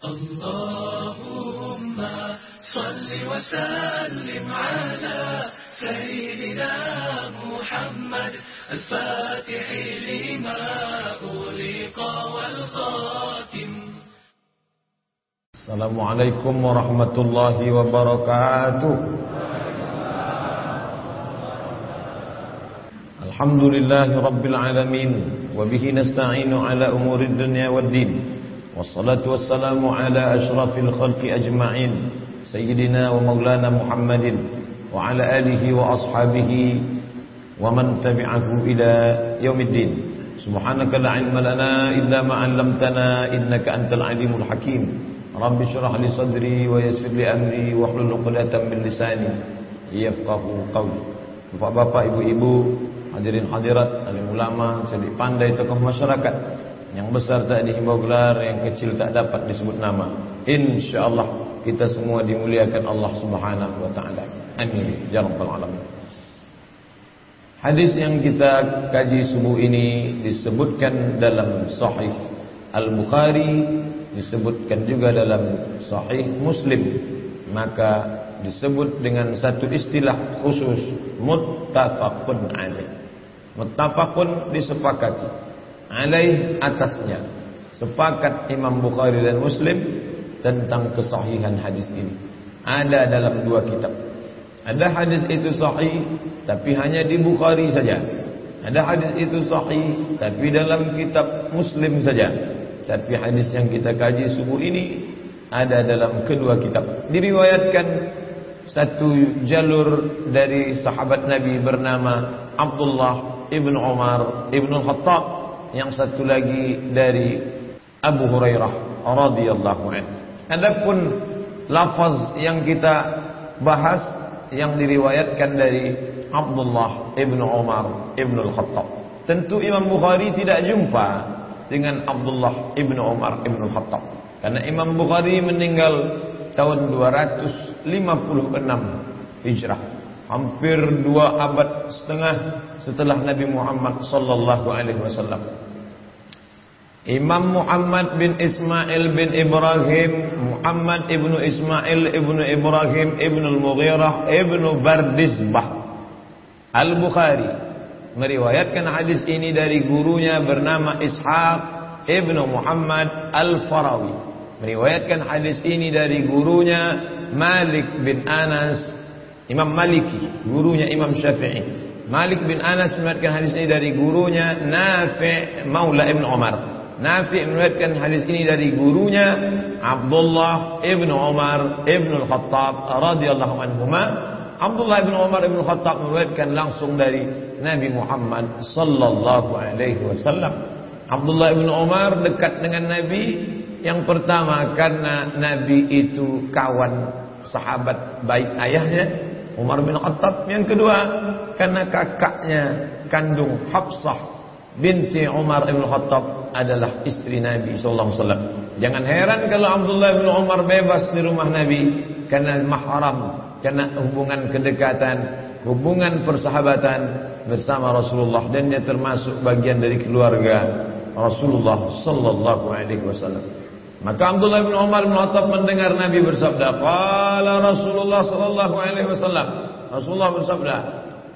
اللهم صل وسلم على سيدنا محمد الفاتح لما أغلق والخاتم. السلام عليكم ورحمة الله وبركاته. الحمد لله رب العالمين وبه نستعين على أمور الدنيا والدين. والصلاة والسلام على أشرف الخلق أجمعين سيدنا ومولانا محمد وعلى آله وأصحابه ومن تبعه إلى يوم الدين. سبحانك لا علم لنا إلا ما علمتنا إنك أنت العليم الحكيم. رب اشرح لي صدري ويسر لي أمري واحلل عقدة من لساني يفقه قولي. Bapak-bapak, ibu-ibu, hadirin hadirat, alim ulama, sedik pandai tokoh masyarakat. Yang besar tak dihimbau gelar, yang kecil tak dapat disebut nama. InsyaAllah kita semua dimuliakan Allah subhanahu wa ta'ala. Amin. Ya Rabbal Alamin. Hadis yang kita kaji subuh ini disebutkan dalam Sahih Al-Bukhari disebutkan juga dalam Sahih Muslim. Maka disebut dengan satu istilah khusus muttafaqun alaih. Muttafaqun disepakati alaih atasnya. Sepakat Imam Bukhari dan Muslim tentang kesahihan hadis ini. Ada dalam dua kitab. Ada hadis itu sahih tapi hanya di Bukhari saja. Ada hadis itu sahih tapi dalam kitab Muslim saja. Tapi hadis yang kita kaji subuh ini ada dalam kedua kitab. Diriwayatkan satu jalur dari sahabat Nabi bernama Abdullah ibn Umar ibn Khattab yang satu lagi dari Abu Hurairah radhiyallahu anhu. Adapun lafaz yang kita bahas yang diriwayatkan dari Abdullah ibn Umar ibn Khattab. Tentu Imam Bukhari tidak jumpa dengan Abdullah ibn Umar ibn Khattab karena Imam Bukhari meninggal tahun 256 Hijrah. Hampir dua abad setengah setelah Nabi Muhammad sallallahu alaihi wasallam. Imam Muhammad bin Ismail bin Ibrahim, Muhammad ibnu Ismail ibnu Ibrahim ibnu Al-Mughirah ibnu Bardisbah Al-Bukhari meriwayatkan hadis ini dari gurunya bernama Ishaq ibnu Muhammad Al-Farawi meriwayatkan hadis ini dari gurunya Malik bin Anas Imam Maliki gurunya Imam Syafi'i. Malik bin Anas meriwayatkan hadis ini dari gurunya Nafi' Maula Ibn Umar. Nafi' meriwayatkan hadis ini dari gurunya Abdullah Ibn Umar Ibn Al-Khattab radhiyallahu anhuma. Abdullah Ibn Umar Ibn Al-Khattab meriwayatkan langsung dari Nabi Muhammad sallallahu alaihi wasallam. Abdullah Ibn Umar dekat dengan Nabi. Yang pertama karena Nabi itu kawan sahabat baik ayahnya Umar bin Khattab. Yang kedua karena kakaknya kandung Hafsah binti Umar bin Khattab adalah istri Nabi sallallahu alaihi wasallam. Jangan heran kalau Abdullah bin Umar bebas di rumah Nabi karena mahram, karena hubungan kedekatan, hubungan persahabatan bersama Rasulullah dan dia termasuk bagian dari keluarga Rasulullah sallallahu alaihi wasallam. Maka Abdullah bin Umar bin Khattab mendengar Nabi bersabda, "Qala Rasulullah sallallahu alaihi wasallam." Rasulullah bersabda,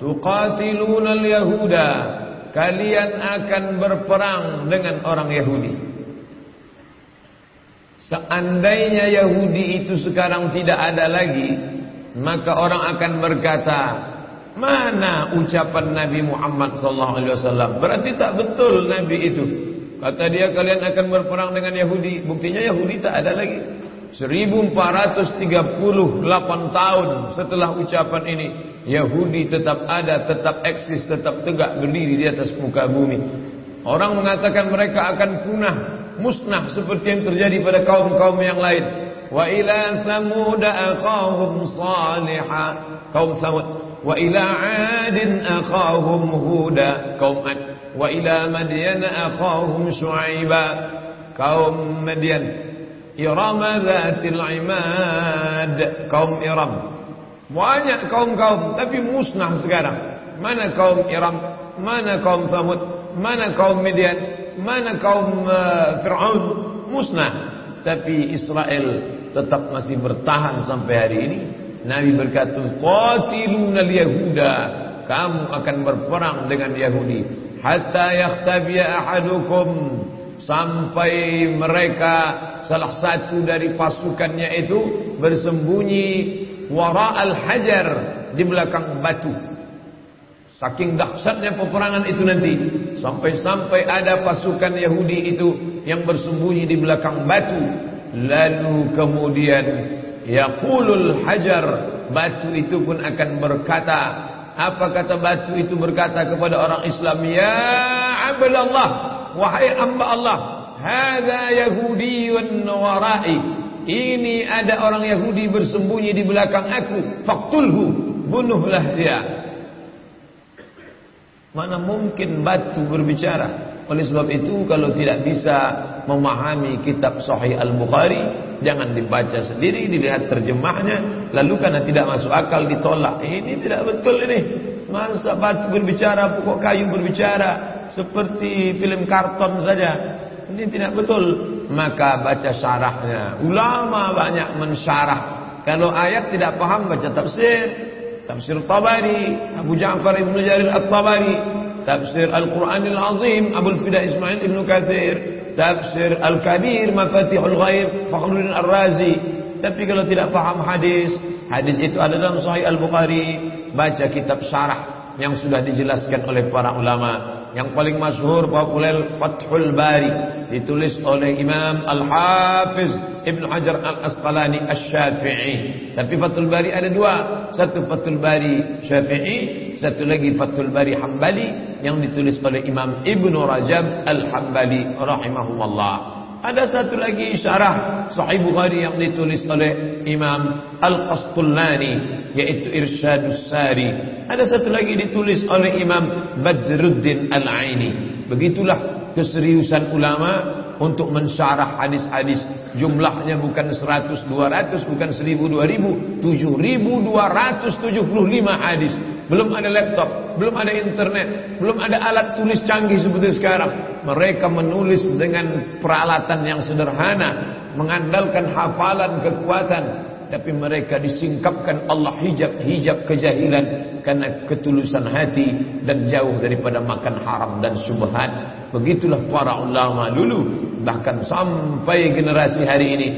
"Tuqatiluna al-yahuda." Kalian akan berperang dengan orang Yahudi. Seandainya Yahudi itu sekarang tidak ada lagi, maka orang akan berkata, "Mana ucapan Nabi Muhammad sallallahu alaihi wasallam?" Berarti tak betul Nabi itu. Kata dia kalian akan berperang dengan Yahudi. Buktinya Yahudi tak ada lagi. 1438 tahun setelah ucapan ini. Yahudi tetap ada, tetap eksis, tetap tegak berdiri di atas muka bumi. Orang mengatakan mereka akan punah, musnah seperti yang terjadi pada kaum-kaum yang lain. Wa ila samud akhahum salihah. Kaum Samud. Wa ila adin akhahum huda. Kaum Ad. Wa ila Madyan akhahum Shu'aiba. Kaum Madyan. Iram dhatil imad. Kaum Iram. Banyak kaum-kaum tapi musnah sekarang. Mana kaum Iram? Mana kaum Samud? Mana kaum Madyan? Mana kaum uh, Fir'aun? Musnah. tapi Israel tetap masih bertahan sampai hari ini. Nabi berkata, "Qatilunal yahuda." Kamu akan berperang dengan Yahudi hatta yakhtabiya ahadukum sampai mereka salah satu dari pasukannya itu bersembunyi wara al-hajar di belakang batu. Saking dahsyatnya peperangan itu nanti sampai-sampai ada pasukan Yahudi itu yang bersembunyi di belakang batu lalu kemudian yaqulul hajar batu itu pun akan berkata apa kata batu itu berkata kepada orang Islam? Ya abdallah wahai hamba Allah hadza yahudiyyun warai. Ini ada orang Yahudi bersembunyi di belakang aku. Faqtulhu bunuhlah dia. Mana mungkin batu berbicara? Oleh sebab itu kalau tidak bisa memahami kitab Sahih Al-Bukhari, jangan dibaca sendiri, dilihat terjemahnya, lalu karena tidak masuk akal ditolak. Ini tidak betul ini. Masa batu berbicara, pokok kayu berbicara, seperti film karton saja. Ini tidak betul. Maka baca syarahnya. Ulama banyak mensyarah. Kalau ayat tidak paham baca tafsir. Tafsir Tabari, Abu Ja'far Ibn Jarir At-Tabari, tafsir Al-Quranil Azim Abu Fida Ismail Ibn Kathir tafsir Al-Kabir Mafatihul Ghaib Fakhruddin Ar-Razi. Tapi kalau tidak paham hadis hadis itu ada dalam Sahih Al-Bukhari. Baca kitab syarah yang sudah dijelaskan oleh para ulama yang paling masyhur populer Fathul Bari ditulis oleh Imam Al-Hafiz Ibn Hajar Al-Asqalani Asy-Syafi'i. Tapi Fathul Bari ada dua, satu Fathul Bari Syafi'i, satu lagi Fathul Bari Hambali yang ditulis oleh Imam Ibn Rajab Al-Hambali rahimahullah. Ada satu lagi syarah Sahih Bukhari yang ditulis oleh Imam Al-Qastullani yaitu Irsyadus Sari. Ada satu lagi ditulis oleh Imam Badruddin Al-Aini. Begitulah keseriusan ulama untuk mensyarah hadis-hadis jumlahnya bukan 100 200 bukan 1000 2000 7275 hadis belum ada laptop, belum ada internet, belum ada alat tulis canggih seperti sekarang. Mereka menulis dengan peralatan yang sederhana, mengandalkan hafalan kekuatan, tapi mereka disingkapkan Allah hijab-hijab kejahilan karena ketulusan hati dan jauh daripada makan haram dan subhat. Begitulah para ulama dulu, bahkan sampai generasi hari ini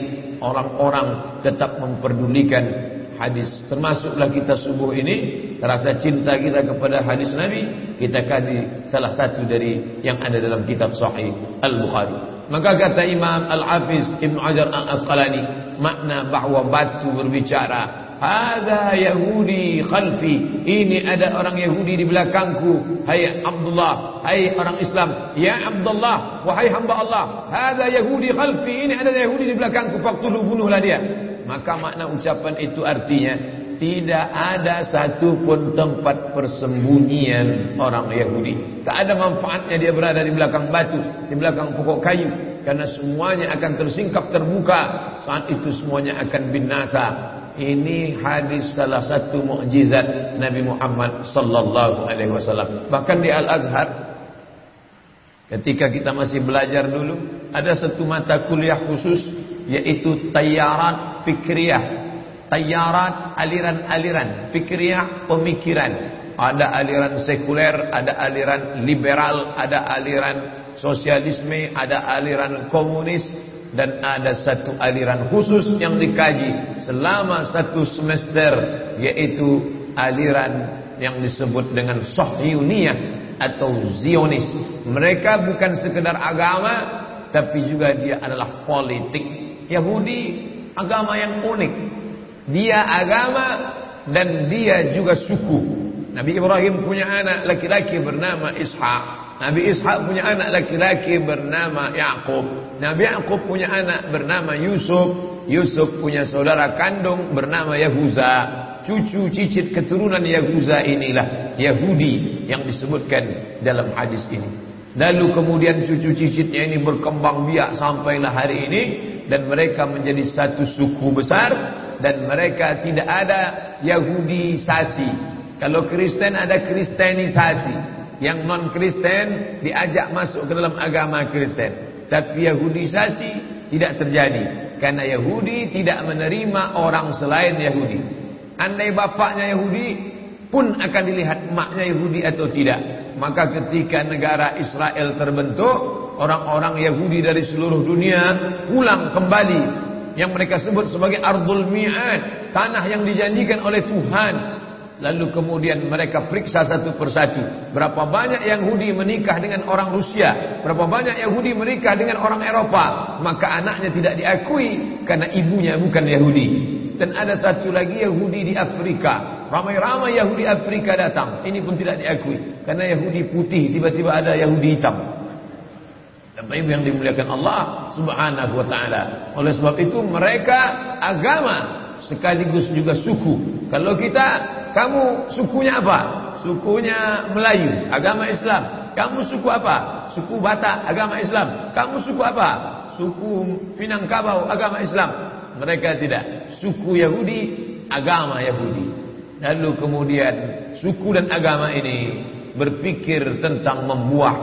orang-orang tetap memperdulikan hadis. Termasuklah kita subuh ini rasa cinta kita kepada hadis Nabi kita kaji salah satu dari yang ada dalam kitab Sahih Al-Bukhari. Maka kata Imam Al-Hafiz Ibn Hajar Al-Asqalani makna bahawa batu berbicara Ada Yahudi khalfi. Ini ada orang Yahudi di belakangku. Hai Abdullah Hai orang Islam. Ya Abdullah Wahai hamba Allah Ada Yahudi khalfi. Ini ada Yahudi di belakangku. Faktulu bunuhlah dia. Maka makna ucapan itu artinya tidak ada satu pun tempat persembunyian orang Yahudi. Tak ada manfaatnya dia berada di belakang batu, di belakang pokok kayu. Karena semuanya akan tersingkap terbuka. Saat itu semuanya akan binasa. Ini hadis salah satu mukjizat Nabi Muhammad sallallahu alaihi wasallam. Bahkan di Al-Azhar ketika kita masih belajar dulu, ada satu mata kuliah khusus yaitu tayarat fikriyah tayarat aliran-aliran fikriyah pemikiran ada aliran sekuler ada aliran liberal ada aliran sosialisme ada aliran komunis dan ada satu aliran khusus yang dikaji selama satu semester yaitu aliran yang disebut dengan Sohyuniyah atau Zionis mereka bukan sekedar agama tapi juga dia adalah politik Yahudi agama yang unik. Dia agama dan dia juga suku. Nabi Ibrahim punya anak laki-laki bernama Ishak. Nabi Ishak punya anak laki-laki bernama Yakub. Nabi Yakub punya anak bernama Yusuf. Yusuf punya saudara kandung bernama Yahuza. Cucu cicit keturunan Yahuza inilah Yahudi yang disebutkan dalam hadis ini. Lalu kemudian cucu cicitnya ini berkembang biak sampailah hari ini dan mereka menjadi satu suku besar dan mereka tidak ada Yahudisasi. Kalau Kristen ada Kristenisasi. Yang non Kristen diajak masuk ke dalam agama Kristen. Tapi Yahudisasi tidak terjadi. Karena Yahudi tidak menerima orang selain Yahudi. Andai bapaknya Yahudi pun akan dilihat maknya Yahudi atau tidak. Maka ketika negara Israel terbentuk, orang-orang Yahudi dari seluruh dunia pulang kembali yang mereka sebut sebagai Ardul Mi'ad, tanah yang dijanjikan oleh Tuhan. Lalu kemudian mereka periksa satu persatu. Berapa banyak Yahudi menikah dengan orang Rusia. Berapa banyak Yahudi menikah dengan orang Eropa. Maka anaknya tidak diakui. Karena ibunya bukan Yahudi. Dan ada satu lagi Yahudi di Afrika. Ramai-ramai Yahudi Afrika datang. Ini pun tidak diakui. Karena Yahudi putih. Tiba-tiba ada Yahudi hitam. Ibu yang dimuliakan Allah Subhanahu wa taala. Oleh sebab itu mereka agama sekaligus juga suku. Kalau kita kamu sukunya apa? Sukunya Melayu, agama Islam. Kamu suku apa? Suku Batak, agama Islam. Kamu suku apa? Suku Minangkabau, agama Islam. Mereka tidak. Suku Yahudi, agama Yahudi. Lalu kemudian suku dan agama ini berpikir tentang membuat,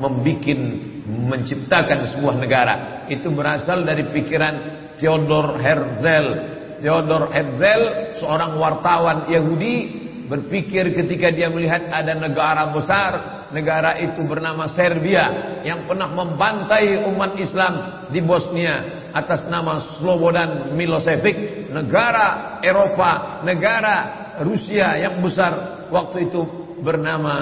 membikin, menciptakan sebuah negara. Itu berasal dari pikiran Theodor Herzl Theodor Herzl, seorang wartawan Yahudi, berpikir ketika dia melihat ada negara besar, negara itu bernama Serbia yang pernah membantai umat Islam di Bosnia atas nama Slobodan Milosevic, negara Eropa, negara Rusia yang besar waktu itu bernama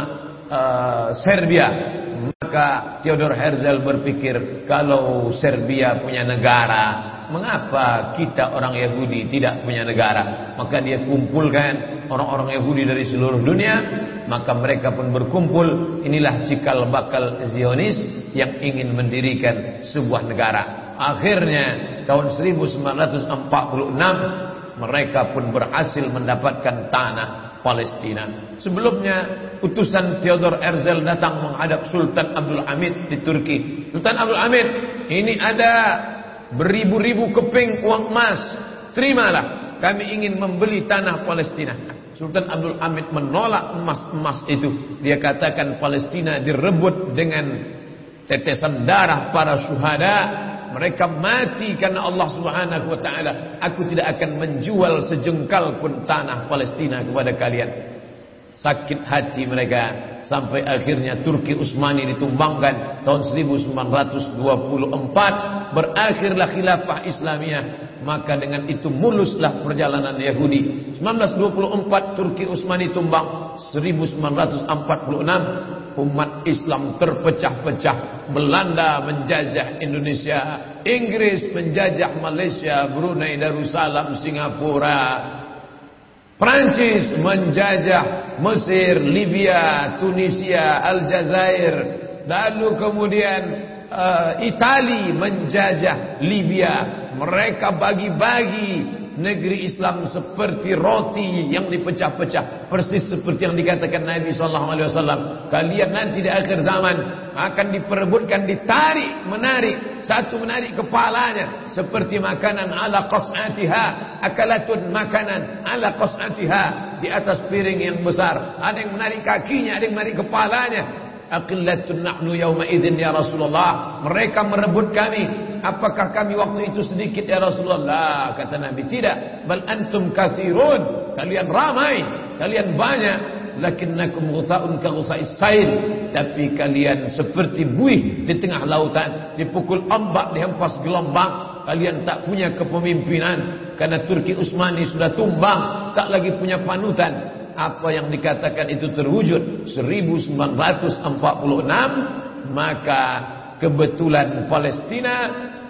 uh, Serbia. Maka Theodor Herzl berpikir kalau Serbia punya negara Mengapa kita orang Yahudi tidak punya negara? Maka dia kumpulkan orang-orang Yahudi dari seluruh dunia. Maka mereka pun berkumpul. Inilah cikal bakal Zionis yang ingin mendirikan sebuah negara. Akhirnya tahun 1946 mereka pun berhasil mendapatkan tanah Palestina. Sebelumnya utusan Theodor Herzl datang menghadap Sultan Abdul Hamid di Turki. Sultan Abdul Hamid, ini ada beribu-ribu keping uang emas. Terimalah, kami ingin membeli tanah Palestina. Sultan Abdul Hamid menolak emas-emas itu. Dia katakan Palestina direbut dengan tetesan darah para syuhada. Mereka mati karena Allah Subhanahu wa taala. Aku tidak akan menjual sejengkal pun tanah Palestina kepada kalian. Sakit hati mereka sampai akhirnya Turki Utsmani ditumbangkan tahun 1924 berakhirlah khilafah Islamiyah maka dengan itu muluslah perjalanan Yahudi. 1924 Turki Utsmani tumbang. 1946 umat Islam terpecah-pecah Belanda menjajah Indonesia Inggris menjajah Malaysia Brunei Darussalam Singapura Prancis menjajah Mesir, Libya, Tunisia, Aljazair, lalu kemudian uh, Itali menjajah Libya. Mereka bagi-bagi negeri Islam seperti roti yang dipecah-pecah. Persis seperti yang dikatakan Nabi sallallahu alaihi wasallam. Kalian nanti di akhir zaman akan diperebutkan ditarik menarik satu menarik kepalanya. Seperti makanan ala qas'atiha akalatun makanan ala qas'atiha di atas piring yang besar. Ada yang menarik kakinya ada yang menarik kepalanya aqillatun nahnu yawma idzin ya Rasulullah. Mereka merebut kami. Apakah kami waktu itu sedikit ya Rasulullah? Kata Nabi tidak. Bal antum kathirun. Kalian ramai. Kalian banyak. Lakinnakum ghusaun ka ghusais sail. Tapi kalian seperti buih di tengah lautan. Dipukul ombak dihempas gelombang. Kalian tak punya kepemimpinan. Karena Turki Utsmani sudah tumbang. Tak lagi punya panutan apa yang dikatakan itu terwujud 1946 maka kebetulan Palestina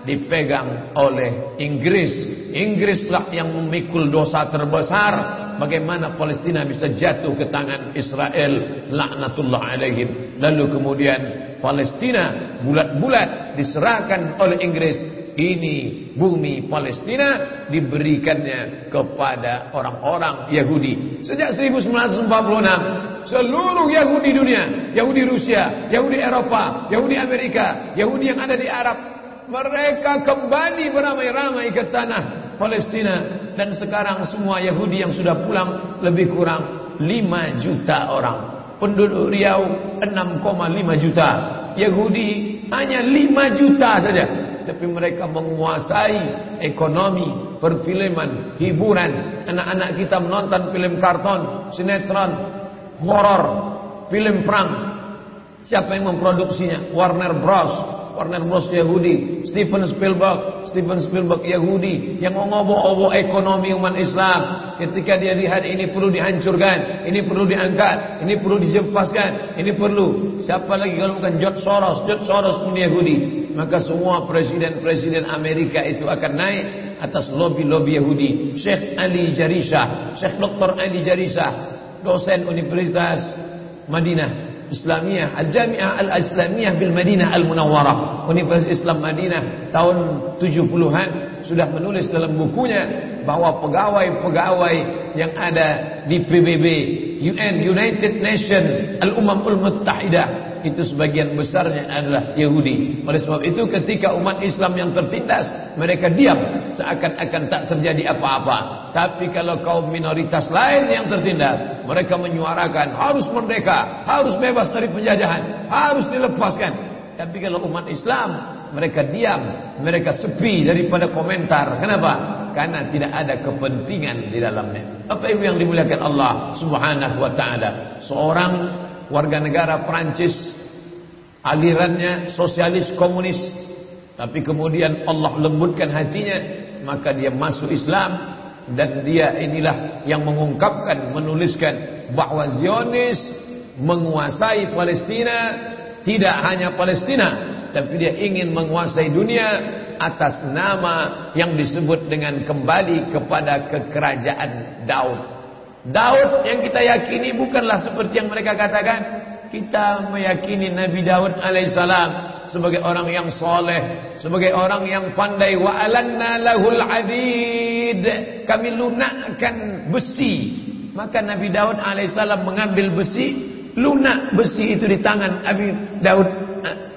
dipegang oleh Inggris. Inggrislah yang memikul dosa terbesar. Bagaimana Palestina bisa jatuh ke tangan Israel. Laknatullah alaihim. Lalu kemudian Palestina bulat-bulat diserahkan oleh Inggris. Ini bumi Palestina diberikannya kepada orang-orang Yahudi. Sejak 1946 seluruh Yahudi dunia, Yahudi Rusia, Yahudi Eropa, Yahudi Amerika, Yahudi yang ada di Arab mereka kembali beramai-ramai ke tanah Palestina dan sekarang semua Yahudi yang sudah pulang lebih kurang 5 juta orang. Penduduk Riau 6,5 juta. Yahudi hanya 5 juta saja. Tapi mereka menguasai ekonomi, perfilman, hiburan. Anak-anak kita menonton film karton, sinetron, horor, film perang. Siapa yang memproduksinya? Warner Bros. Warner Bros Yahudi, Steven Spielberg, Steven Spielberg Yahudi yang mengobo-obo ekonomi umat Islam. Ketika dia lihat ini perlu dihancurkan, ini perlu diangkat, ini perlu dijempaskan, ini perlu. Siapa lagi kalau bukan George Soros? George Soros pun Yahudi. Maka semua presiden-presiden Amerika itu akan naik atas lobby-lobby Yahudi. Syekh Ali Jarisah, Syekh Dr. Ali Jarisah, dosen Universitas Madinah Islamiyah Al-Jami'ah Al-Islamiyah bil Madinah Al-Munawwarah. Universitas Islam Madinah tahun 70-an sudah menulis dalam bukunya bahwa pegawai-pegawai yang ada di PBB UN United Nation Al-Umamul Muttahidah itu sebagian besarnya adalah Yahudi. Oleh sebab itu ketika umat Islam yang tertindas, mereka diam seakan-akan tak terjadi apa-apa. Tapi kalau kaum minoritas lain yang tertindas, mereka menyuarakan harus merdeka, harus bebas dari penjajahan, harus dilepaskan. Tapi kalau umat Islam, mereka diam, mereka sepi daripada komentar. Kenapa? Karena tidak ada kepentingan di dalamnya. Apa itu yang dimuliakan Allah Subhanahu wa taala? Seorang warga negara Prancis alirannya sosialis komunis. Tapi kemudian Allah lembutkan hatinya maka dia masuk Islam dan dia inilah yang mengungkapkan menuliskan bahwa Zionis menguasai Palestina tidak hanya Palestina tapi dia ingin menguasai dunia atas nama yang disebut dengan kembali kepada kekerajaan Daud Daud yang kita yakini bukanlah seperti yang mereka katakan. Kita meyakini Nabi Daud alaihissalam sebagai orang yang soleh, sebagai orang yang pandai. Wa alanna lahul adid. Kami lunakkan besi. Maka Nabi Daud alaihissalam mengambil besi, lunak besi itu di tangan Nabi Daud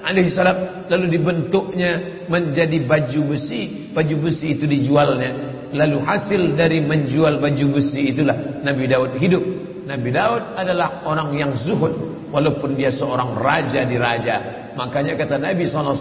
alaihissalam lalu dibentuknya menjadi baju besi. Baju besi itu dijualnya lalu hasil dari menjual baju besi itulah Nabi Daud hidup. Nabi Daud adalah orang yang zuhud walaupun dia seorang raja di raja. Makanya kata Nabi SAW,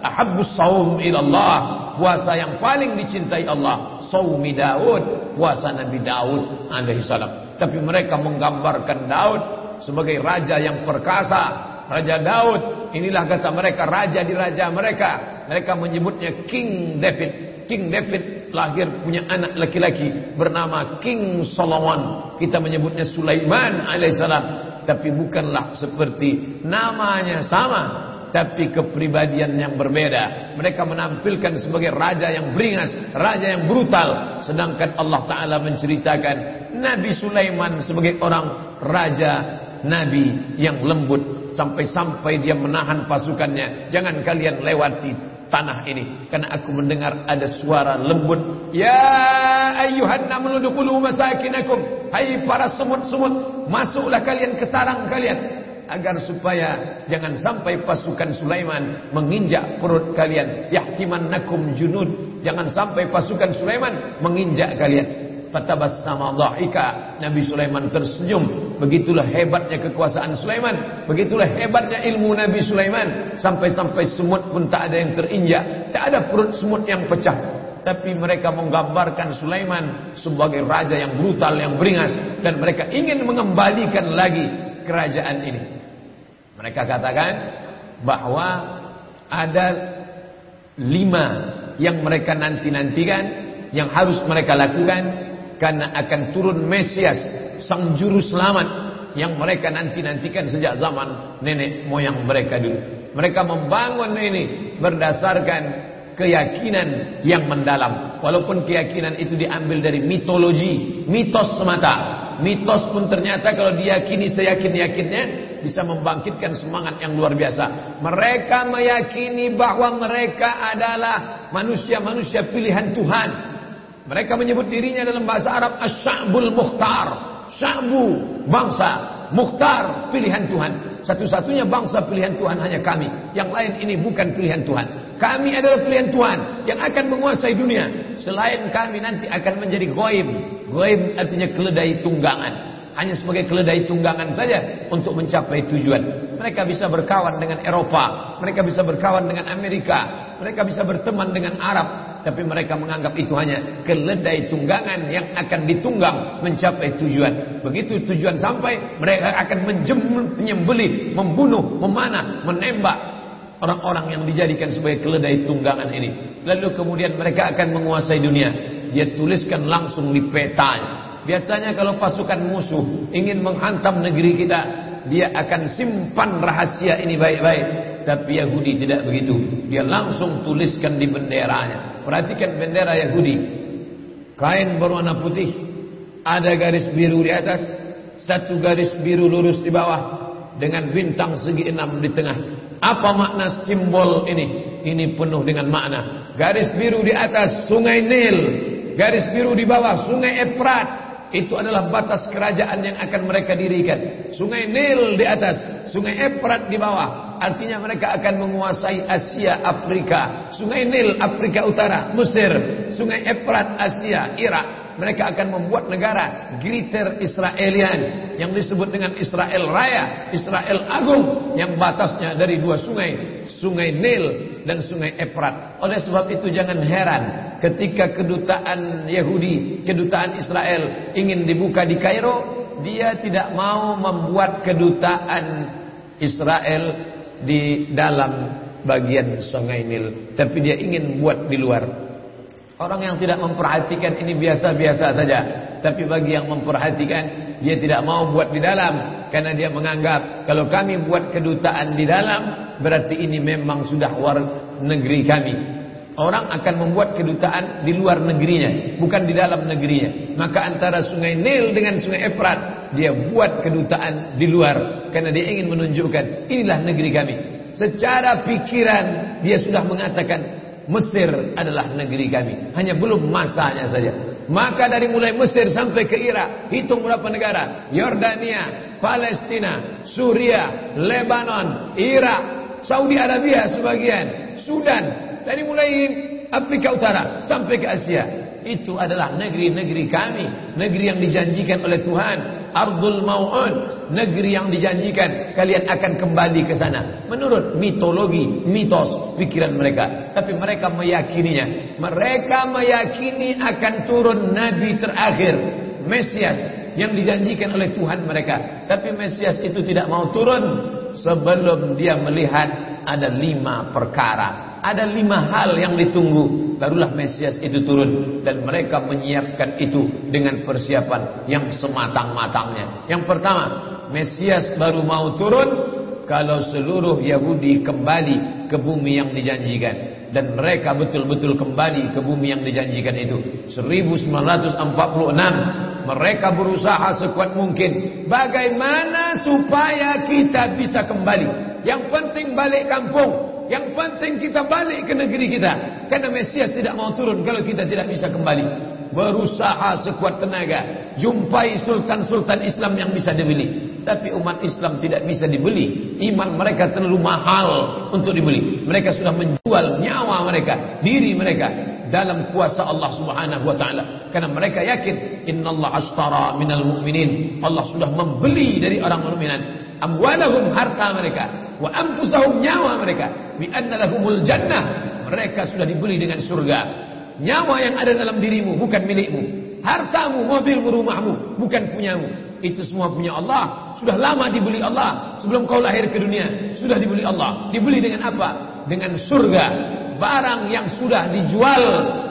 Ahabbus sawm ilallah, puasa yang paling dicintai Allah, sawmi Daud, puasa Nabi Daud alaihi salam. Tapi mereka menggambarkan Daud sebagai raja yang perkasa, Raja Daud, inilah kata mereka raja di raja mereka. Mereka menyebutnya King David. King David lahir punya anak laki-laki bernama King Solomon. Kita menyebutnya Sulaiman alaihissalam. Tapi bukanlah seperti namanya sama. Tapi kepribadian yang berbeda. Mereka menampilkan sebagai raja yang beringas. Raja yang brutal. Sedangkan Allah Ta'ala menceritakan Nabi Sulaiman sebagai orang raja Nabi yang lembut. Sampai-sampai dia menahan pasukannya. Jangan kalian lewati tanah ini. Karena aku mendengar ada suara lembut. Ya ayyuhan namlu masakinakum. Hai para semut-semut masuklah kalian ke sarang kalian. Agar supaya jangan sampai pasukan Sulaiman menginjak perut kalian. Yahtimannakum junud. Jangan sampai pasukan Sulaiman menginjak kalian Fatabassama dhahika Nabi Sulaiman tersenyum. Begitulah hebatnya kekuasaan Sulaiman. Begitulah hebatnya ilmu Nabi Sulaiman. Sampai-sampai semut pun tak ada yang terinjak. Tak ada perut semut yang pecah. Tapi mereka menggambarkan Sulaiman Sebagai raja yang brutal, yang beringas. Dan mereka ingin mengembalikan lagi kerajaan ini. Mereka katakan Bahwa ada lima yang mereka nanti-nantikan Yang harus mereka lakukan karena akan turun Mesias sang juru selamat yang mereka nanti-nantikan sejak zaman nenek moyang mereka dulu. Mereka membangun ini berdasarkan keyakinan yang mendalam. Walaupun keyakinan itu diambil dari mitologi, mitos semata. Mitos pun ternyata kalau diyakini seyakin-yakinnya bisa membangkitkan semangat yang luar biasa. Mereka meyakini bahwa mereka adalah manusia-manusia pilihan Tuhan mereka menyebut dirinya dalam bahasa Arab Asy'abul Mukhtar. Sya'bu, bangsa. Mukhtar, pilihan Tuhan. Satu-satunya bangsa pilihan Tuhan hanya kami. Yang lain ini bukan pilihan Tuhan. Kami adalah pilihan Tuhan yang akan menguasai dunia. Selain kami nanti akan menjadi goib. Goib artinya keledai tunggangan. Hanya sebagai keledai tunggangan saja untuk mencapai tujuan. Mereka bisa berkawan dengan Eropa. Mereka bisa berkawan dengan Amerika. mereka bisa berteman dengan Arab, tapi mereka menganggap itu hanya keledai tunggangan yang akan ditunggang mencapai tujuan. Begitu tujuan sampai, mereka akan menyembelih, membunuh, memanah, menembak orang-orang yang dijadikan sebagai keledai tunggangan ini. Lalu kemudian mereka akan menguasai dunia. Dia tuliskan langsung di petanya. Biasanya kalau pasukan musuh ingin menghantam negeri kita, dia akan simpan rahasia ini baik-baik. Tapi Yahudi tidak begitu. Dia langsung tuliskan di benderanya. Perhatikan bendera Yahudi. Kain berwarna putih. Ada garis biru di atas. Satu garis biru lurus di bawah. Dengan bintang segi enam di tengah. Apa makna simbol ini? Ini penuh dengan makna. Garis biru di atas sungai Nil. Garis biru di bawah sungai Efrat. Itu adalah batas kerajaan yang akan mereka dirikan. Sungai Nil di atas, sungai Efrat di bawah. Artinya mereka akan menguasai Asia, Afrika, Sungai Nil, Afrika Utara, Mesir, Sungai Efrat, Asia, Irak. Mereka akan membuat negara Greater Israelian yang disebut dengan Israel Raya, Israel Agung yang batasnya dari dua sungai, Sungai Nil dan Sungai Efrat. Oleh sebab itu jangan heran ketika kedutaan Yahudi, kedutaan Israel ingin dibuka di Kairo, dia tidak mau membuat kedutaan Israel di dalam bagian sungai Nil tapi dia ingin buat di luar orang yang tidak memperhatikan ini biasa-biasa saja tapi bagi yang memperhatikan dia tidak mau buat di dalam karena dia menganggap kalau kami buat kedutaan di dalam berarti ini memang sudah war negeri kami Orang akan membuat kedutaan di luar negerinya, bukan di dalam negerinya. Maka antara sungai Nil dengan sungai Efrat, dia buat kedutaan di luar. Karena dia ingin menunjukkan, inilah negeri kami. Secara pikiran, dia sudah mengatakan, Mesir adalah negeri kami. Hanya belum masanya saja. Maka dari mulai Mesir sampai ke Irak, hitung berapa negara? Yordania, Palestina, Suria, Lebanon, Irak, Saudi Arabia sebagian, Sudan, dari mulai Afrika Utara sampai ke Asia. Itu adalah negeri-negeri kami, negeri yang dijanjikan oleh Tuhan. Ardul Mau'un, negeri yang dijanjikan kalian akan kembali ke sana. Menurut mitologi, mitos, pikiran mereka. Tapi mereka meyakininya. Mereka meyakini akan turun nabi terakhir, Mesias yang dijanjikan oleh Tuhan mereka. Tapi Mesias itu tidak mau turun sebelum dia melihat ada lima perkara ada lima hal yang ditunggu barulah Mesias itu turun dan mereka menyiapkan itu dengan persiapan yang sematang-matangnya. Yang pertama, Mesias baru mau turun kalau seluruh Yahudi kembali ke bumi yang dijanjikan dan mereka betul-betul kembali ke bumi yang dijanjikan itu 1946 mereka berusaha sekuat mungkin bagaimana supaya kita bisa kembali yang penting balik kampung yang penting kita balik ke negeri kita. Karena Mesias tidak mau turun kalau kita tidak bisa kembali. Berusaha sekuat tenaga. Jumpai sultan-sultan Islam yang bisa dibeli. Tapi umat Islam tidak bisa dibeli. Iman mereka terlalu mahal untuk dibeli. Mereka sudah menjual nyawa mereka. Diri mereka. Dalam kuasa Allah subhanahu wa ta'ala. Karena mereka yakin. Inna Allah ashtara minal mu'minin. Allah sudah membeli dari orang mu'minan. Amwalahum harta mereka wa anfusahum nyawa mereka bi anna lahumul jannah mereka sudah dibeli dengan surga nyawa yang ada dalam dirimu bukan milikmu. Hartamu mobilmu rumahmu bukan punyamu. Itu semua punya Allah. Sudah lama dibeli Allah. Sebelum kau lahir ke dunia sudah dibeli Allah. Dibeli dengan apa? Dengan surga. Barang yang sudah dijual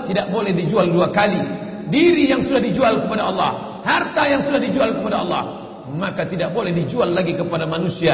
tidak boleh dijual dua kali. Diri yang sudah dijual kepada Allah harta yang sudah dijual kepada Allah maka tidak boleh dijual lagi kepada manusia.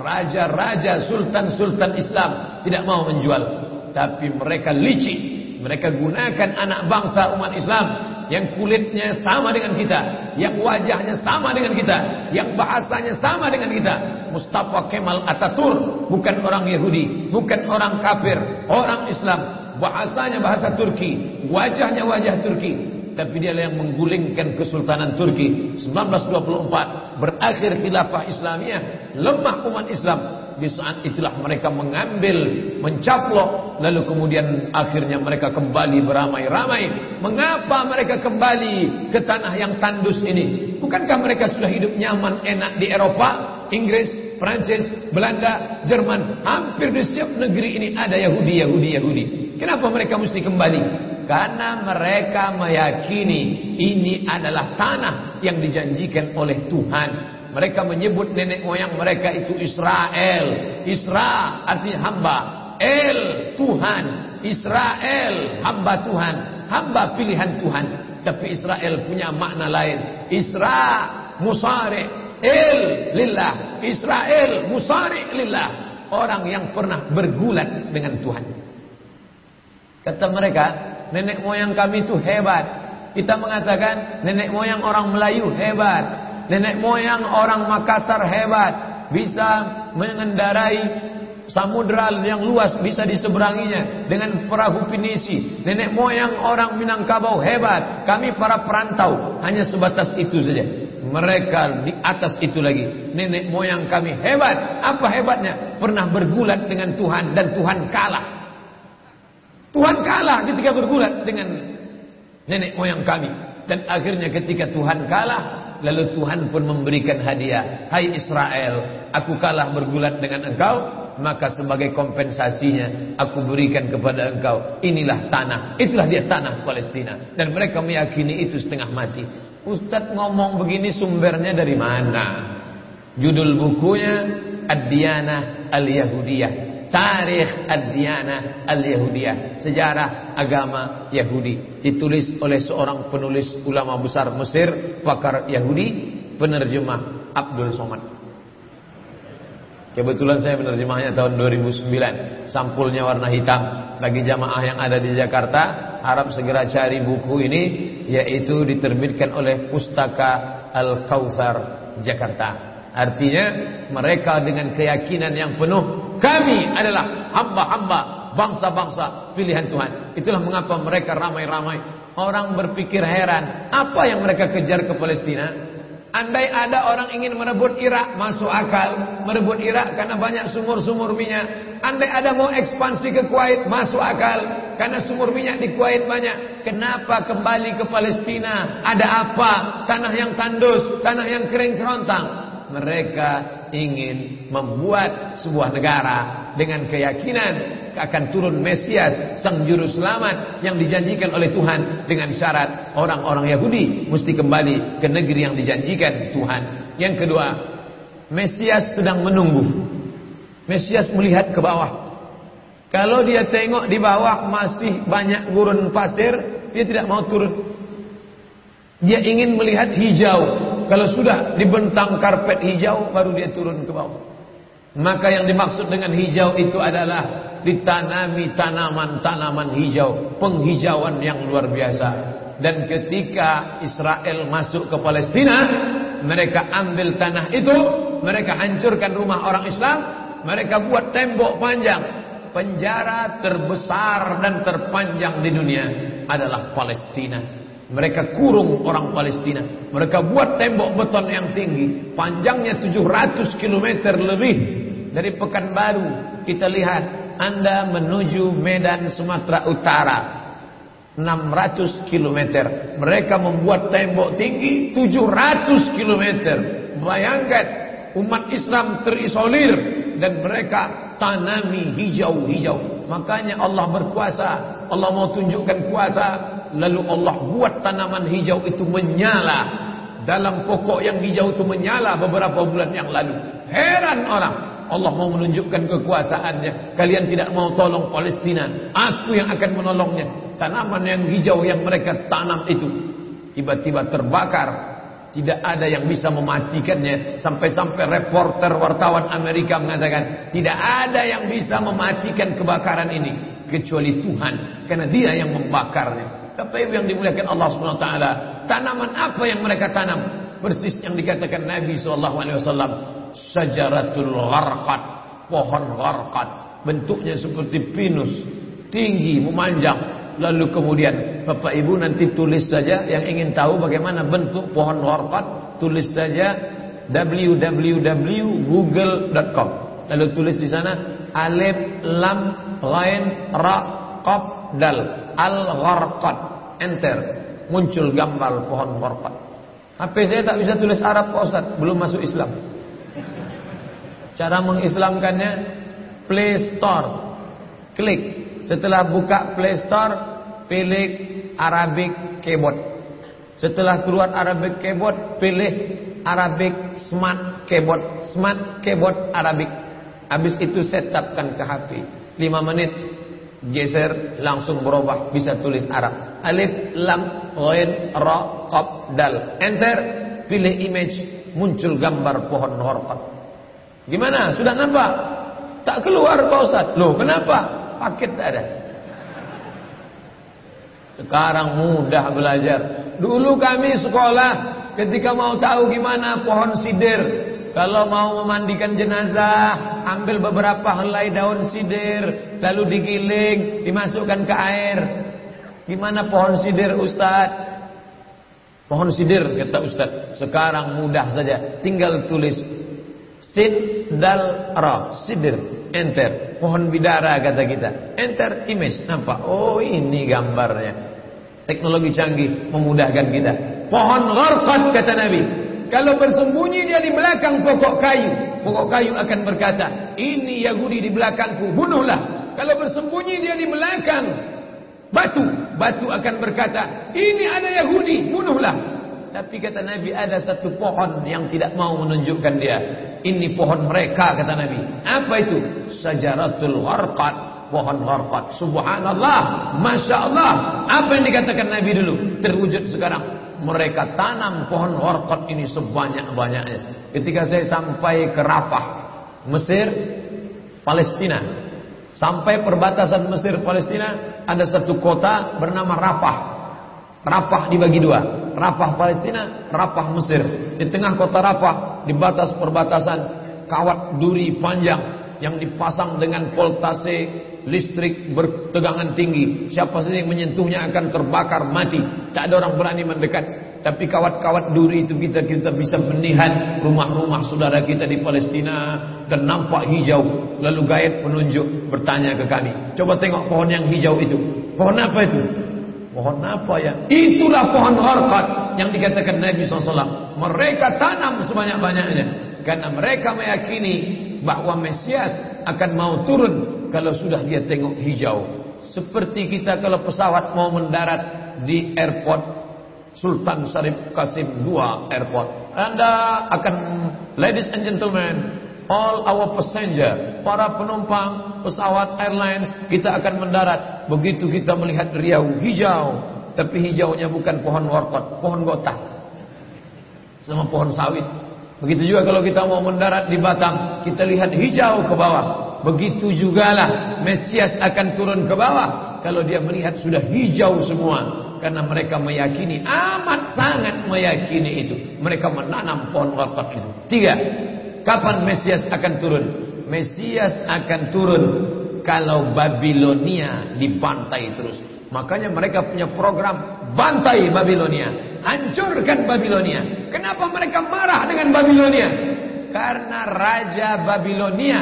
Raja-raja, sultan-sultan Islam tidak mau menjual. Tapi mereka licik. Mereka gunakan anak bangsa umat Islam yang kulitnya sama dengan kita, yang wajahnya sama dengan kita, yang bahasanya sama dengan kita. Mustafa Kemal Ataturk bukan orang Yahudi, bukan orang kafir, orang Islam. Bahasanya bahasa Turki, wajahnya wajah Turki, tapi dia yang menggulingkan kesultanan Turki 1924 berakhir khilafah Islamiyah lemah umat Islam di saat itulah mereka mengambil mencaplok lalu kemudian akhirnya mereka kembali beramai-ramai mengapa mereka kembali ke tanah yang tandus ini bukankah mereka sudah hidup nyaman enak di Eropa Inggris Prancis, Belanda, Jerman, hampir di setiap negeri ini ada Yahudi, Yahudi, Yahudi. Kenapa mereka mesti kembali? Karena mereka meyakini ini adalah tanah yang dijanjikan oleh Tuhan. Mereka menyebut nenek moyang mereka itu Israel. Isra artinya hamba. El Tuhan. Israel hamba Tuhan. Hamba pilihan Tuhan. Tapi Israel punya makna lain. Isra musari. El lillah. Israel musari lillah. Orang yang pernah bergulat dengan Tuhan. Kata mereka, nenek moyang kami itu hebat. Kita mengatakan nenek moyang orang Melayu hebat. Nenek moyang orang Makassar hebat. Bisa mengendarai samudra yang luas bisa diseberanginya dengan perahu pinisi. Nenek moyang orang Minangkabau hebat. Kami para perantau hanya sebatas itu saja. Mereka di atas itu lagi. Nenek moyang kami hebat. Apa hebatnya? Pernah bergulat dengan Tuhan dan Tuhan kalah. Tuhan kalah ketika bergulat dengan nenek moyang kami. Dan akhirnya ketika Tuhan kalah, lalu Tuhan pun memberikan hadiah. Hai Israel, aku kalah bergulat dengan engkau, maka sebagai kompensasinya aku berikan kepada engkau. Inilah tanah, itulah dia tanah Palestina. Dan mereka meyakini itu setengah mati. Ustadz ngomong begini sumbernya dari mana? Judul bukunya Ad-Diyanah Al-Yahudiyah Tarikh Ad-Diyana Al-Yahudiyah. Sejarah agama Yahudi. Ditulis oleh seorang penulis ulama besar Mesir Pakar Yahudi Penerjemah Abdul Somad. Kebetulan saya menerjemahnya tahun 2009 Sampulnya warna hitam. Bagi jamaah yang ada di Jakarta Harap segera cari buku ini Yaitu diterbitkan oleh Pustaka Al-Kautsar Jakarta Artinya mereka dengan keyakinan yang penuh kami adalah hamba-hamba bangsa-bangsa pilihan Tuhan. Itulah mengapa mereka ramai-ramai. Orang berpikir heran, apa yang mereka kejar ke Palestina? Andai ada orang ingin merebut Irak, masuk akal. Merebut Irak karena banyak sumur-sumur minyak. Andai ada mau ekspansi ke Kuwait, masuk akal. Karena sumur minyak di Kuwait banyak. Kenapa kembali ke Palestina? Ada apa? Tanah yang tandus, tanah yang kering kerontang mereka ingin membuat sebuah negara dengan keyakinan akan turun Mesias sang juru selamat yang dijanjikan oleh Tuhan dengan syarat orang-orang Yahudi mesti kembali ke negeri yang dijanjikan Tuhan. Yang kedua, Mesias sedang menunggu. Mesias melihat ke bawah. Kalau dia tengok di bawah masih banyak gurun pasir, dia tidak mau turun. Dia ingin melihat hijau. Kalau sudah dibentang karpet hijau baru dia turun ke bawah. Maka yang dimaksud dengan hijau itu adalah ditanami tanaman-tanaman hijau, penghijauan yang luar biasa. Dan ketika Israel masuk ke Palestina, mereka ambil tanah itu, mereka hancurkan rumah orang Islam, mereka buat tembok panjang. Penjara terbesar dan terpanjang di dunia adalah Palestina. Mereka kurung orang Palestina. Mereka buat tembok beton yang tinggi. Panjangnya 700 km lebih. Dari Pekanbaru. Kita lihat. Anda menuju Medan Sumatera Utara. 600 km. Mereka membuat tembok tinggi 700 km. Bayangkan. Umat Islam terisolir. Dan mereka tanami hijau-hijau. Makanya Allah berkuasa. Allah mau tunjukkan kuasa lalu Allah buat tanaman hijau itu menyala. Dalam pokok yang hijau itu menyala beberapa bulan yang lalu. Heran orang. Allah mau menunjukkan kekuasaannya. Kalian tidak mau tolong Palestina. Aku yang akan menolongnya. Tanaman yang hijau yang mereka tanam itu tiba-tiba terbakar. Tidak ada yang bisa mematikannya. Sampai-sampai reporter wartawan Amerika mengatakan tidak ada yang bisa mematikan kebakaran ini kecuali Tuhan karena dia yang membakarnya Bapak Ibu yang dimuliakan Allah taala, tanaman apa yang mereka tanam? Persis yang dikatakan Nabi sallallahu alaihi wasallam, syajaratul gharqat, pohon gharqat, bentuknya seperti pinus, tinggi, memanjang. Lalu kemudian Bapak Ibu nanti tulis saja yang ingin tahu bagaimana bentuk pohon gharqat, tulis saja www.google.com. Lalu tulis di sana alif lam ghain ra dal al-gharqad enter muncul gambar pohon gharqad HP saya tak bisa tulis Arab Pak Ustaz belum masuk Islam Cara mengislamkannya Play Store. Klik. Setelah buka Play Store, pilih Arabic Keyboard. Setelah keluar Arabic Keyboard, pilih Arabic Smart Keyboard. Smart Keyboard Arabic. Habis itu setupkan ke HP. 5 menit geser langsung berubah bisa tulis Arab. Alif, lam, ghain, ra, qaf, dal. Enter, pilih image, muncul gambar pohon horpat. Gimana? Sudah nampak? Tak keluar Pak Ustaz. Loh, kenapa? Paket tak ada. Sekarang mudah belajar. Dulu kami sekolah ketika mau tahu gimana pohon sidir, kalau mau memandikan jenazah, ambil beberapa helai daun sidir, lalu digiling, dimasukkan ke air. Gimana pohon sidir Ustaz? Pohon sidir kata Ustaz. Sekarang mudah saja, tinggal tulis sid dal ra, sidir, enter. Pohon bidara kata kita. Enter image, nampak. Oh, ini gambarnya. Teknologi canggih memudahkan kita. Pohon gharqad kata Nabi. Kalau bersembunyi dia di belakang pokok kayu, pokok kayu akan berkata, "Ini Yahudi di belakangku, bunuhlah." Kalau bersembunyi dia di belakang batu, batu akan berkata, "Ini ada Yahudi, bunuhlah." Tapi kata Nabi ada satu pohon yang tidak mau menunjukkan dia. Ini pohon mereka kata Nabi. Apa itu? Sajaratul gharqad pohon gharqad. Subhanallah, Masya Allah. Apa yang dikatakan Nabi dulu? Terwujud sekarang. Mereka tanam pohon gharqad ini sebanyak-banyaknya. Ketika saya sampai ke Rafah, Mesir, Palestina. Sampai perbatasan Mesir Palestina ada satu kota bernama Rafah. Rafah dibagi dua. Rafah Palestina, Rafah Mesir. Di tengah kota Rafah, di batas perbatasan kawat duri panjang yang dipasang dengan voltase listrik bertegangan tinggi. Siapa saja yang menyentuhnya akan terbakar mati. Tak ada orang berani mendekat. Tapi kawat-kawat duri itu kita kita bisa melihat rumah-rumah saudara kita di Palestina dan nampak hijau. Lalu gaib penunjuk bertanya ke kami, coba tengok pohon yang hijau itu. Pohon apa itu? Pohon apa ya? Itulah pohon harkat yang dikatakan Nabi SAW. Mereka tanam sebanyak-banyaknya karena mereka meyakini bahwa Mesias akan mau turun kalau sudah dia tengok hijau. Seperti kita kalau pesawat mau mendarat di airport Sultan Syarif Kasim II airport. Anda akan, ladies and gentlemen, all our passenger, para penumpang pesawat airlines, kita akan mendarat. Begitu kita melihat riau hijau, tapi hijaunya bukan pohon warkot, pohon gotah. Sama pohon sawit. Begitu juga kalau kita mau mendarat di Batam, kita lihat hijau ke bawah. Begitu jugalah Mesias akan turun ke bawah kalau dia melihat sudah hijau semua karena mereka meyakini amat sangat meyakini itu. Mereka menanam pohon warqat itu. Tiga, kapan Mesias akan turun? Mesias akan turun kalau Babilonia dibantai terus. Makanya mereka punya program bantai Babilonia, hancurkan Babilonia. Kenapa mereka marah dengan Babilonia? Karena raja Babilonia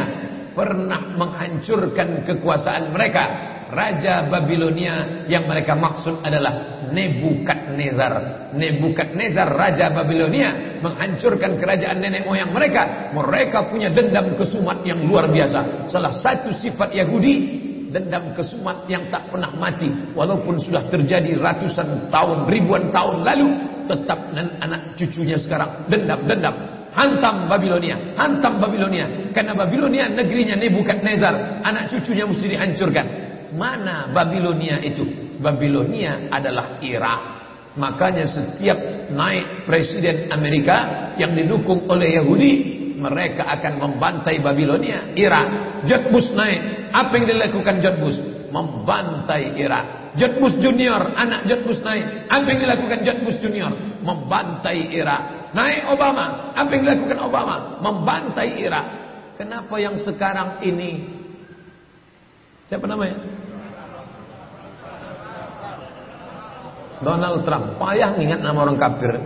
pernah menghancurkan kekuasaan mereka. Raja Babilonia yang mereka maksud adalah Nebukadnezar. Nebukadnezar Raja Babilonia menghancurkan kerajaan nenek moyang mereka. Mereka punya dendam kesumat yang luar biasa. Salah satu sifat Yahudi dendam kesumat yang tak pernah mati walaupun sudah terjadi ratusan tahun ribuan tahun lalu tetap anak cucunya sekarang dendam-dendam Hantam Babilonia, hantam Babilonia. Karena Babilonia negerinya Nebukadnezar, anak cucunya mesti dihancurkan. Mana Babilonia itu? Babilonia adalah Irak. Makanya setiap naik presiden Amerika yang didukung oleh Yahudi, mereka akan membantai Babilonia, Irak. Bush naik, apa yang dilakukan Bush? Membantai Irak. Bush Junior, anak Bush naik, apa yang dilakukan Bush Junior? Membantai Irak. Naik Obama. Apa yang dilakukan Obama? Membantai Irak. Kenapa yang sekarang ini Siapa namanya? Donald Trump. Payah ingat nama orang kafir.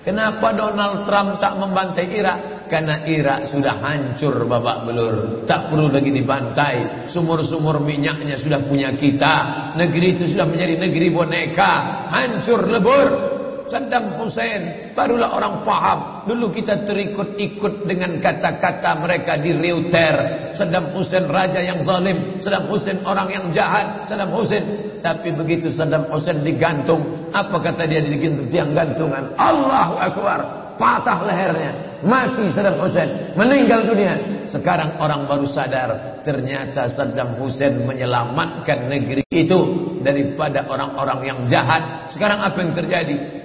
Kenapa Donald Trump tak membantai Irak? Karena Irak sudah hancur babak belur. Tak perlu lagi dibantai. Sumur-sumur minyaknya sudah punya kita. Negeri itu sudah menjadi negeri boneka. Hancur lebur. Saddam Hussein barulah orang paham. Dulu kita terikut-ikut dengan kata-kata mereka di Reuter. Saddam Hussein raja yang zalim, Saddam Hussein orang yang jahat, Saddam Hussein. Tapi begitu Saddam Hussein digantung, apa kata dia di tiang gantungan? Allahu Akbar, patah lehernya, mati Saddam Hussein, meninggal dunia. Sekarang orang baru sadar, ternyata Saddam Hussein menyelamatkan negeri itu daripada orang-orang yang jahat. Sekarang apa yang terjadi?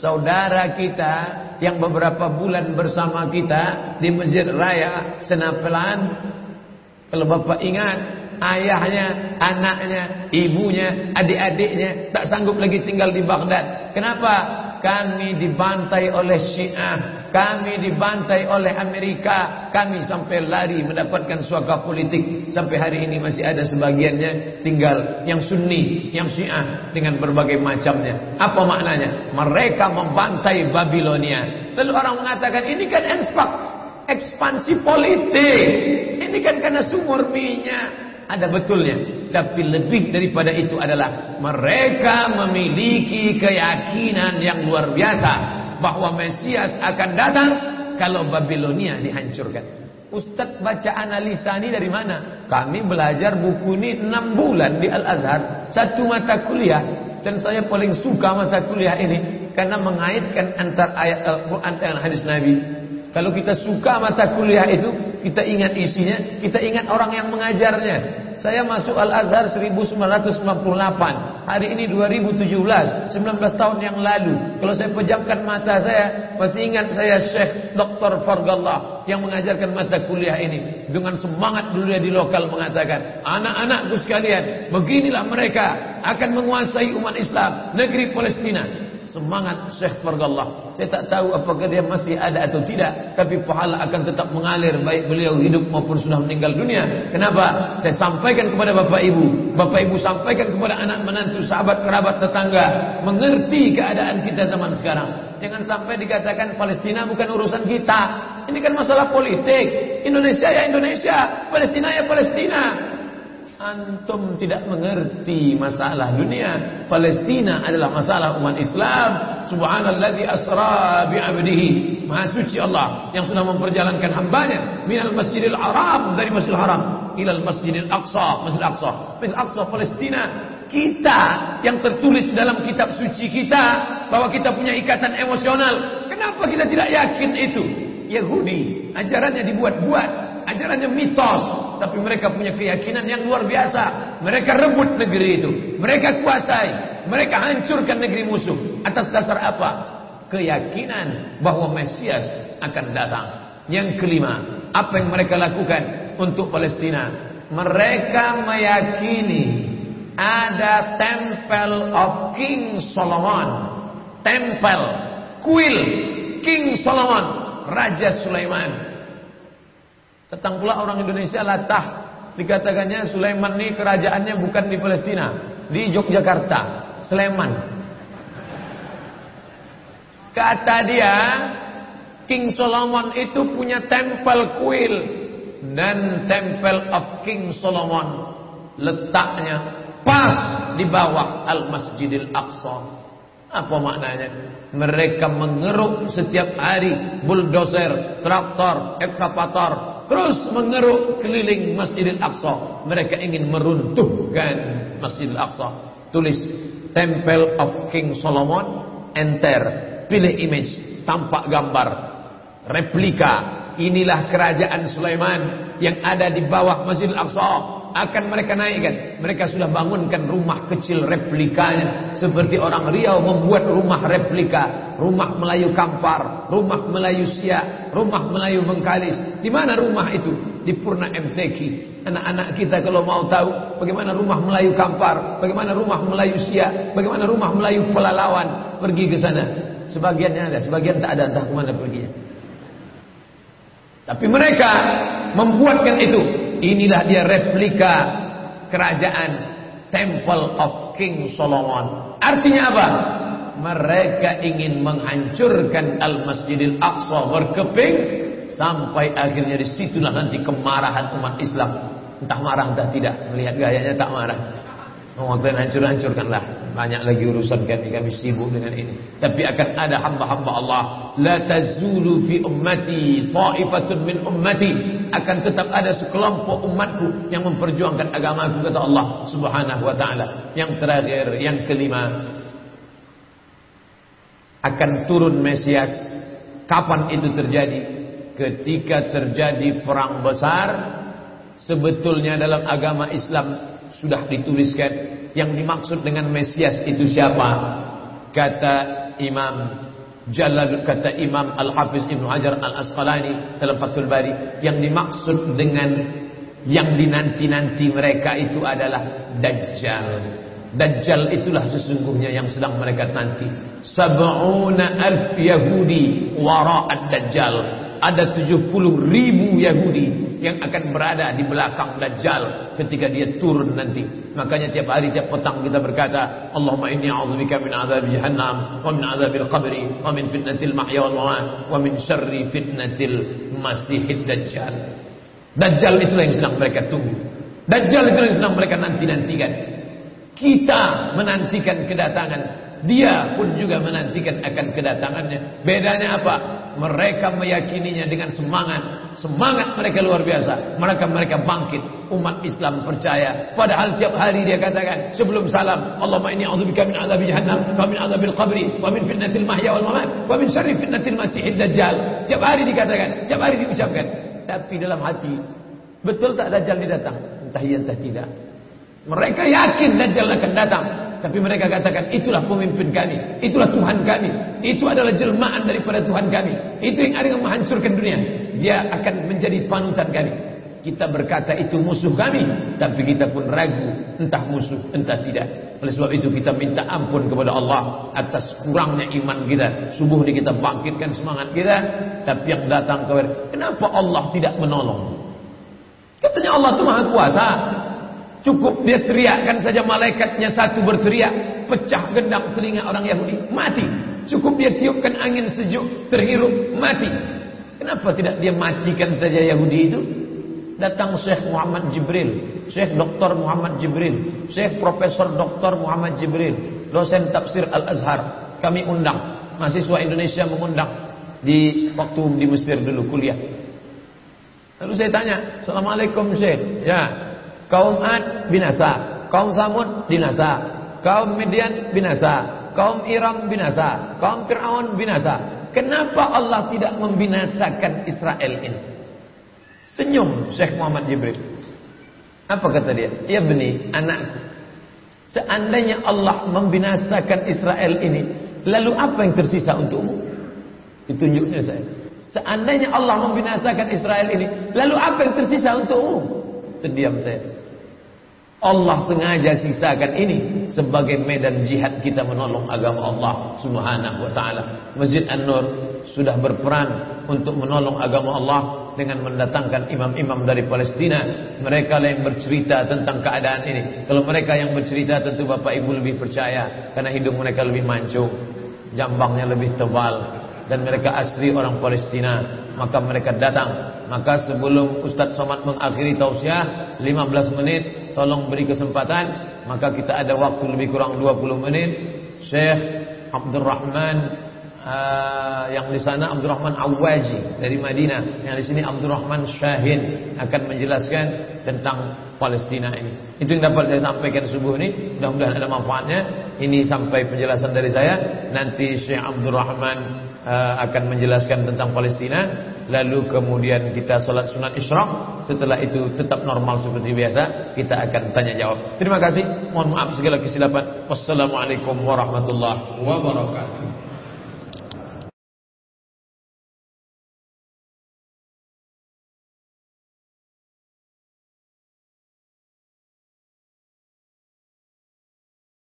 Saudara kita yang beberapa bulan bersama kita di Masjid Raya Senapelan. Kalau Bapak ingat, ayahnya, anaknya, ibunya, adik-adiknya tak sanggup lagi tinggal di Baghdad. Kenapa? Kami dibantai oleh Syiah kami dibantai oleh Amerika. Kami sampai lari mendapatkan suaka politik. Sampai hari ini masih ada sebagiannya tinggal yang sunni, yang syiah dengan berbagai macamnya. Apa maknanya? Mereka membantai Babilonia. Lalu orang mengatakan ini kan. Ekspansi politik. Ini kan karena sumur minyak. Ada betulnya. Tapi lebih daripada itu adalah mereka memiliki keyakinan yang luar biasa bahwa Mesias akan datang kalau Babilonia dihancurkan. Ustadz baca analisa ini dari mana? Kami belajar buku ini 6 bulan di Al-Azhar, satu mata kuliah dan saya paling suka mata kuliah ini karena mengaitkan antara ayat Al-Qur'an dengan hadis Nabi. Kalau kita suka mata kuliah itu, kita ingat isinya, kita ingat orang yang mengajarnya. Saya masuk Al-Azhar 1998. Hari ini 2017, 19 tahun yang lalu. Kalau saya pejamkan mata saya, masih ingat saya Syekh Dr. Fargallah yang mengajarkan mata kuliah ini. Dengan semangat dulu di lokal mengatakan, anak-anakku sekalian, beginilah mereka akan menguasai umat Islam, negeri Palestina. Semangat Syekh Fargallah. Saya tak tahu apakah dia masih ada atau tidak. Tapi pahala akan tetap mengalir. Baik beliau hidup maupun sudah meninggal dunia. Kenapa? Saya sampaikan kepada bapak ibu. Bapak ibu sampaikan kepada anak menantu, sahabat, kerabat, tetangga. Mengerti keadaan kita zaman sekarang. Jangan sampai dikatakan Palestina bukan urusan kita. Ini kan masalah politik. Indonesia ya Indonesia. Palestina ya Palestina. Antum tidak mengerti masalah dunia. Palestina adalah masalah umat Islam. Subhanalladzi asra bi'abdihi. Maha suci Allah yang sudah memperjalankan hambanya minal masjidil haram dari masjidil haram ilal masjidil aqsa, masjidil aqsa. Masjidil aqsa Palestina. Kita yang tertulis dalam kitab suci kita bahwa kita punya ikatan emosional. Kenapa kita tidak yakin itu? Yahudi, ajarannya dibuat-buat, ajarannya mitos, tapi mereka punya keyakinan yang luar biasa. Mereka rebut negeri itu. Mereka kuasai. Mereka hancurkan negeri musuh. Atas dasar apa? Keyakinan bahwa Mesias akan datang. Yang kelima, apa yang mereka lakukan untuk Palestina? Mereka meyakini ada Temple of King Solomon. Temple, kuil King Solomon, Raja Sulaiman Datang pula orang Indonesia latah. Dikatakannya Sulaiman ini kerajaannya bukan di Palestina. Di Yogyakarta. Sleman. Kata dia, King Solomon itu punya temple kuil. Dan Temple of King Solomon letaknya pas di bawah Al-Masjidil Aqsa. Apa maknanya? Mereka mengeruk setiap hari bulldozer, traktor, ekskavator, terus mengeruk keliling Masjidil Aqsa. Mereka ingin meruntuhkan Masjidil Aqsa. Tulis Temple of King Solomon, enter, pilih image, tampak gambar, replika. Inilah kerajaan Sulaiman yang ada di bawah Masjidil Aqsa akan mereka naikkan. Mereka sudah bangunkan rumah kecil replikanya. Seperti orang Riau membuat rumah replika. Rumah Melayu Kampar, rumah Melayu Siak, rumah Melayu Bengkalis. Di mana rumah itu? Di Purna MTQ. Anak-anak kita kalau mau tahu bagaimana rumah Melayu Kampar, bagaimana rumah Melayu Siak, bagaimana rumah Melayu Pelalawan, pergi ke sana. Sebagiannya ada, sebagian tak ada entah ke mana perginya. Tapi mereka membuatkan itu Inilah dia replika kerajaan Temple of King Solomon. Artinya apa? Mereka ingin menghancurkan Al-Masjidil Aqsa berkeping sampai akhirnya di situlah nanti kemarahan umat Islam. Entah marah entah tidak. Melihat gayanya tak marah. Menguatkan hancur-hancurkanlah. Banyak lagi urusan kami, kami sibuk dengan ini. Tapi akan ada hamba-hamba Allah. La tazulu fi ummati ta'ifatun min ummati. Akan tetap ada sekelompok umatku yang memperjuangkan agamaku kata Allah subhanahu wa ta'ala. Yang terakhir, yang kelima. Akan turun Mesias. Kapan itu terjadi? Ketika terjadi perang besar. Sebetulnya dalam agama Islam sudah dituliskan. Yang dimaksud dengan Mesias itu siapa? Kata Imam Jalal kata Imam Al-Hafiz Ibnu Hajar Al-Asqalani dalam Fathul Bari. Yang dimaksud dengan yang dinanti-nanti mereka itu adalah Dajjal. Dajjal itulah sesungguhnya yang sedang mereka nanti. Sab'una alf Yahudi wara'ad Dajjal ada 70 ribu Yahudi yang akan berada di belakang Dajjal ketika dia turun nanti. Makanya tiap hari tiap petang kita berkata, Allahumma inni a'udzubika min azab jahannam wa min azabil qabri wa min fitnatil mahya wal mamat wa min syarri fitnatil masihid dajjal. Dajjal itulah yang sedang mereka tunggu. Dajjal itulah yang sedang mereka nanti-nantikan. Kita menantikan kedatangan dia pun juga menantikan akan kedatangannya. Bedanya apa? Mereka meyakininya dengan semangat. Semangat mereka luar biasa. Mereka mereka bangkit. Umat Islam percaya. Padahal tiap hari dia katakan sebelum salam, Allahumma inni a'udzubika min adzabi jahannam, wa min adzabil qabri, wa min fitnatil mahya wal mamat, wa min syarri fitnatil masiihid dajjal. Tiap hari dikatakan, tiap hari diucapkan. Tapi dalam hati, betul tak dajjal datang? Entah iya entah tidak. Mereka yakin dajjal akan datang. Tapi mereka katakan itulah pemimpin kami, itulah Tuhan kami, itu adalah jelmaan daripada Tuhan kami. Itu yang yang menghancurkan dunia. Dia akan menjadi panutan kami. Kita berkata itu musuh kami, tapi kita pun ragu entah musuh entah tidak. Oleh sebab itu kita minta ampun kepada Allah atas kurangnya iman kita. Subuh ini kita bangkitkan semangat kita, tapi yang datang kepada kenapa Allah tidak menolong? Katanya Allah itu Maha Kuasa. Cukup dia teriakkan saja malaikatnya satu berteriak, pecah gendang telinga orang Yahudi, mati. Cukup dia tiupkan angin sejuk, terhirup, mati. Kenapa tidak dia matikan saja Yahudi itu? Datang Syekh Muhammad Jibril, Syekh Dr. Muhammad Jibril, Syekh Profesor Dr. Muhammad Jibril, dosen tafsir Al-Azhar. Kami undang, mahasiswa Indonesia mengundang di waktu di Mesir dulu kuliah. Lalu saya tanya, Assalamualaikum Syekh. Ya, Kaum Ad binasa, kaum Samud binasa, kaum Midian binasa, kaum Iram binasa, kaum Fir'aun binasa. Kenapa Allah tidak membinasakan Israel ini? Senyum Syekh Muhammad Jibril. Apa kata dia? Ya beni, anakku. Seandainya Allah membinasakan Israel ini, lalu apa yang tersisa untukmu? Ditunjuknya saya. Seandainya Allah membinasakan Israel ini, lalu apa yang tersisa untukmu? Terdiam saya. Allah sengaja sisakan ini sebagai medan jihad kita menolong agama Allah Subhanahu wa taala. Masjid An-Nur sudah berperan untuk menolong agama Allah dengan mendatangkan imam-imam dari Palestina. Mereka yang bercerita tentang keadaan ini. Kalau mereka yang bercerita tentu Bapak Ibu lebih percaya karena hidung mereka lebih mancung, jambangnya lebih tebal dan mereka asli orang Palestina. Maka mereka datang. Maka sebelum Ustaz Somad mengakhiri tausiah 15 menit tolong beri kesempatan maka kita ada waktu lebih kurang 20 menit. Syekh Abdurrahman uh, yang di sana Abdurrahman Awaji dari Madinah. Yang di sini Abdurrahman Syahin akan menjelaskan tentang Palestina ini. Itu yang dapat saya sampaikan subuh ini. Mudah-mudahan ada manfaatnya. Ini sampai penjelasan dari saya. Nanti Syekh Abdurrahman uh, akan menjelaskan tentang Palestina. Lalu kemudian kita sholat sunat isyraq. Setelah itu tetap normal seperti biasa kita akan tanya jawab. Terima kasih. Mohon maaf segala kesilapan. Wassalamualaikum warahmatullahi wabarakatuh